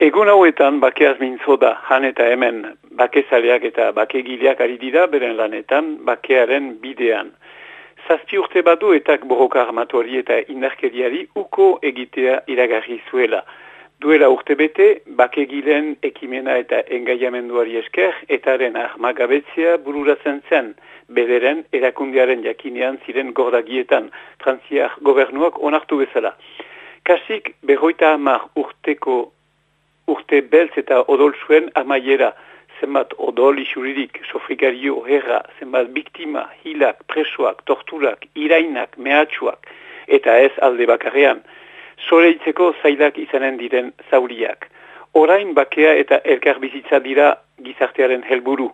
Egun hauetan bakeaz mintzo da, han eta hemen bakezaleak eta bakegileak ari dira beren lanetan bakearen bidean. Zazpi urte badu eta borroka armatuari eta indarkeriari uko egitea iragarri zuela. Duela urte bete, bakegilen ekimena eta engaiamenduari esker, etaren armagabetzea bururatzen zen, bederen erakundiaren jakinean ziren gordagietan, frantziar gobernuak onartu bezala. Kasik, berroita amar urteko urte beltz eta odol zuen amaiera, zenbat odol isuririk, sofrigario, herra, zenbat biktima, hilak, presoak, torturak, irainak, mehatxuak, eta ez alde bakarrean, soleitzeko zailak izanen diren zauriak. Orain bakea eta elkar bizitza dira gizartearen helburu,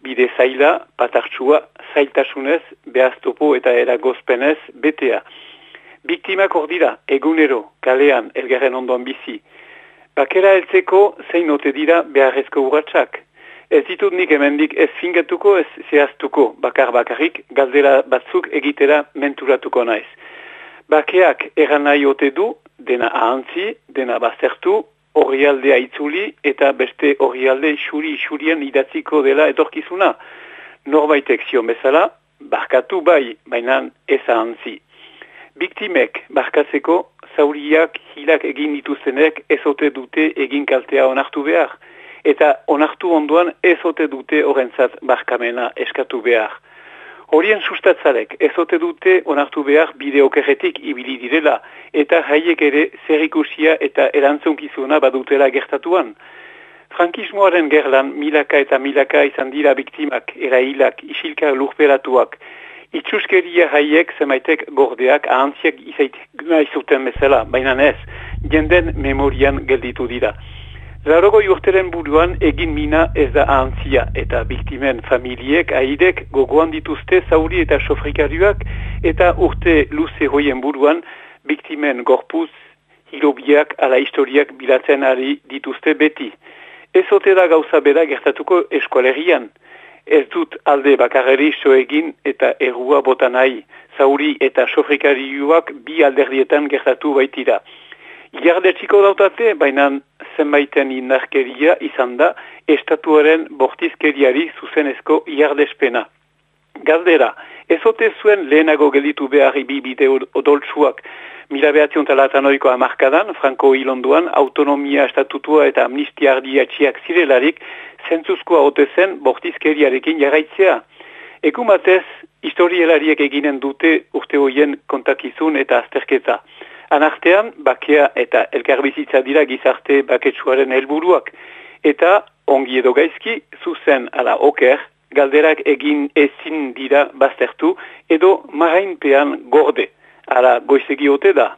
bide zaila, patartxua, zailtasunez, behaztopo eta eragozpenez, betea. Biktimak hor dira, egunero, kalean, elgarren ondoan bizi, Bakera heltzeko zein ote dira beharrezko urratsak. Ez ditut nik emendik ez fingatuko ez zehaztuko bakar bakarrik galdera batzuk egitera menturatuko naiz. Bakeak eran nahi ote du, dena ahantzi, dena bazertu, horrialdea itzuli eta beste horrialde xuri-xurien idatziko dela etorkizuna. Norbaitek zion bezala, barkatu bai, baina ez ahantzi. Biktimek barkatzeko zauriak hilak egin dituztenek ezote dute egin kaltea onartu behar. Eta onartu onduan ezote dute horrentzat barkamena eskatu behar. Horien sustatzalek ezote dute onartu behar bideokerretik ibili direla eta haiek ere zerrikusia eta erantzunkizuna badutela gertatuan. Frankismoaren gerlan milaka eta milaka izan dira biktimak, erailak, isilka lurperatuak, Itxuskeria haiek zemaitek gordeak ahantziak izaitek zuten bezala, baina ez, jenden memorian gelditu dira. Larogoi urteren buruan egin mina ez da ahantzia eta biktimen familiek aidek gogoan dituzte zauri eta sofrikarioak eta urte luze hoien buruan biktimen gorpuz, hilobiak ala historiak bilatzen ari dituzte beti. Ez ote da gauza bera gertatuko eskolerian ez dut alde bakarri egin eta errua bota nahi, zauri eta sofrikarioak bi alderdietan gertatu baitira. Iardetxiko dautate, baina zenbaiten indarkeria izan da, estatuaren bortizkeriari zuzenezko iardespena. Galdera, ezote zuen lehenago gelditu beharri bi bide odoltsuak, Mila behatzion talatan oiko amarkadan, Franco Ilonduan, autonomia estatutua eta amnistia ardiatxiak zirelarik, zentzuzkoa ote zen bortizkeriarekin jarraitzea. Eku batez, historielariek eginen dute urte hoien kontakizun eta azterketa. Anartean, bakea eta elkarbizitza dira gizarte baketsuaren helburuak. Eta, ongi edo gaizki, zuzen ala oker, galderak egin ezin dira baztertu, edo marainpean gorde. Ara, goizegi ote da.